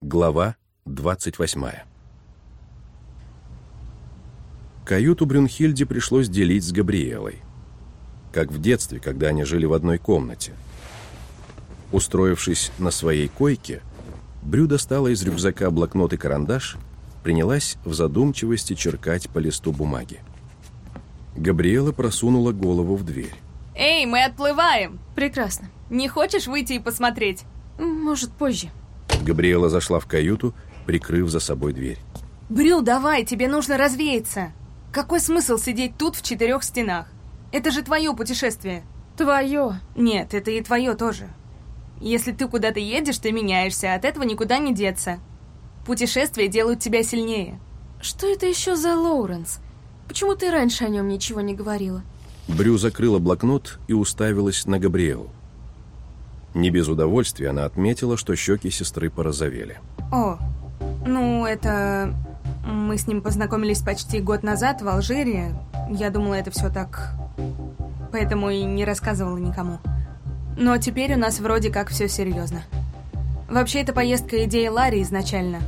Глава 28 Каюту Брюнхильде пришлось делить с Габриэлой. Как в детстве, когда они жили в одной комнате. Устроившись на своей койке, Брю достала из рюкзака блокнот и карандаш, принялась в задумчивости черкать по листу бумаги. Габриэла просунула голову в дверь. Эй, мы отплываем! Прекрасно. Не хочешь выйти и посмотреть? Может, позже. Габриэла зашла в каюту, прикрыв за собой дверь. Брю, давай, тебе нужно развеяться. Какой смысл сидеть тут в четырех стенах? Это же твое путешествие. Твое. Нет, это и твое тоже. Если ты куда-то едешь, ты меняешься, от этого никуда не деться. Путешествия делают тебя сильнее. Что это еще за Лоуренс? Почему ты раньше о нем ничего не говорила? Брю закрыла блокнот и уставилась на Габриэлу. Не без удовольствия она отметила, что щеки сестры порозовели. О, ну это... Мы с ним познакомились почти год назад в Алжире. Я думала, это все так... Поэтому и не рассказывала никому. Но теперь у нас вроде как все серьезно. Вообще, эта поездка идея Ларри изначально.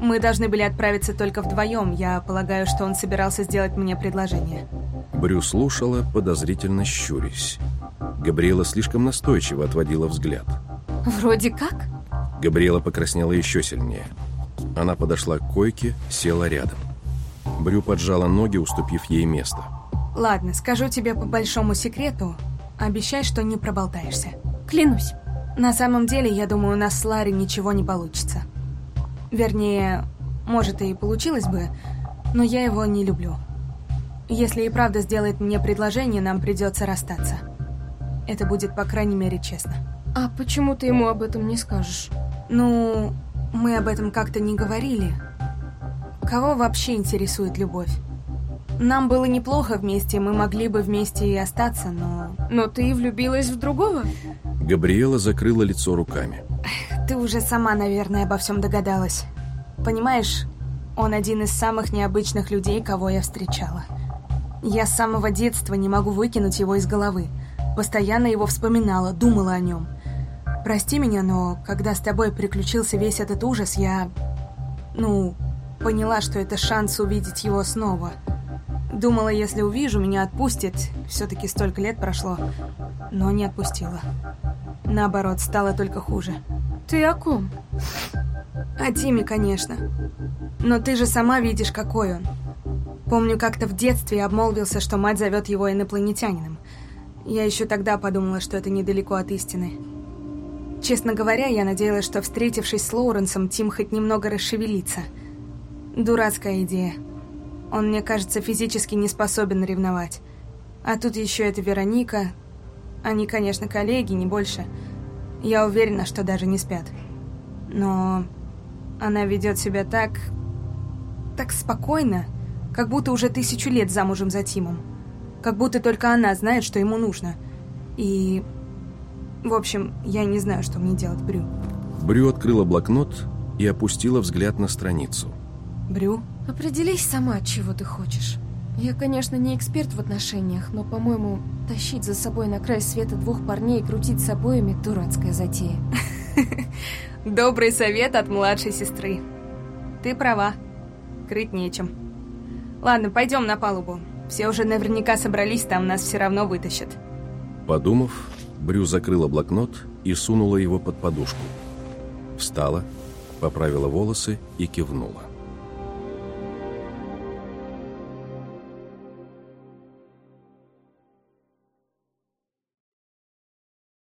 Мы должны были отправиться только вдвоем. Я полагаю, что он собирался сделать мне предложение. Брю слушала, подозрительно щурясь. Габриэла слишком настойчиво отводила взгляд. Вроде как. Габриэла покраснела еще сильнее. Она подошла к койке, села рядом. Брю поджала ноги, уступив ей место. Ладно, скажу тебе по большому секрету. Обещай, что не проболтаешься. Клянусь. На самом деле, я думаю, у нас с Ларри ничего не получится. Вернее, может и получилось бы, но я его не люблю. Если и правда сделает мне предложение, нам придется расстаться. Это будет, по крайней мере, честно. А почему ты ему об этом не скажешь? Ну, мы об этом как-то не говорили. Кого вообще интересует любовь? Нам было неплохо вместе, мы могли бы вместе и остаться, но... Но ты влюбилась в другого? Габриэла закрыла лицо руками. Ты уже сама, наверное, обо всем догадалась. Понимаешь, он один из самых необычных людей, кого я встречала. Я с самого детства не могу выкинуть его из головы. Постоянно его вспоминала, думала о нем. Прости меня, но когда с тобой приключился весь этот ужас, я... Ну, поняла, что это шанс увидеть его снова. Думала, если увижу, меня отпустит. Все-таки столько лет прошло. Но не отпустила. Наоборот, стало только хуже. Ты о ком? О Тиме, конечно. Но ты же сама видишь, какой он. Помню, как-то в детстве обмолвился, что мать зовет его инопланетянином. Я еще тогда подумала, что это недалеко от истины. Честно говоря, я надеялась, что, встретившись с Лоуренсом, Тим хоть немного расшевелится. Дурацкая идея. Он, мне кажется, физически не способен ревновать. А тут еще эта Вероника. Они, конечно, коллеги, не больше. Я уверена, что даже не спят. Но она ведет себя так... так спокойно, как будто уже тысячу лет замужем за Тимом. Как будто только она знает, что ему нужно. И... В общем, я не знаю, что мне делать, Брю. Брю открыла блокнот и опустила взгляд на страницу. Брю? Определись сама, чего ты хочешь. Я, конечно, не эксперт в отношениях, но, по-моему, тащить за собой на край света двух парней и крутить с обоими – дурацкая затея. Добрый совет от младшей сестры. Ты права. Крыть нечем. Ладно, пойдем на палубу. Все уже наверняка собрались, там нас все равно вытащат. Подумав, Брю закрыла блокнот и сунула его под подушку. Встала, поправила волосы и кивнула.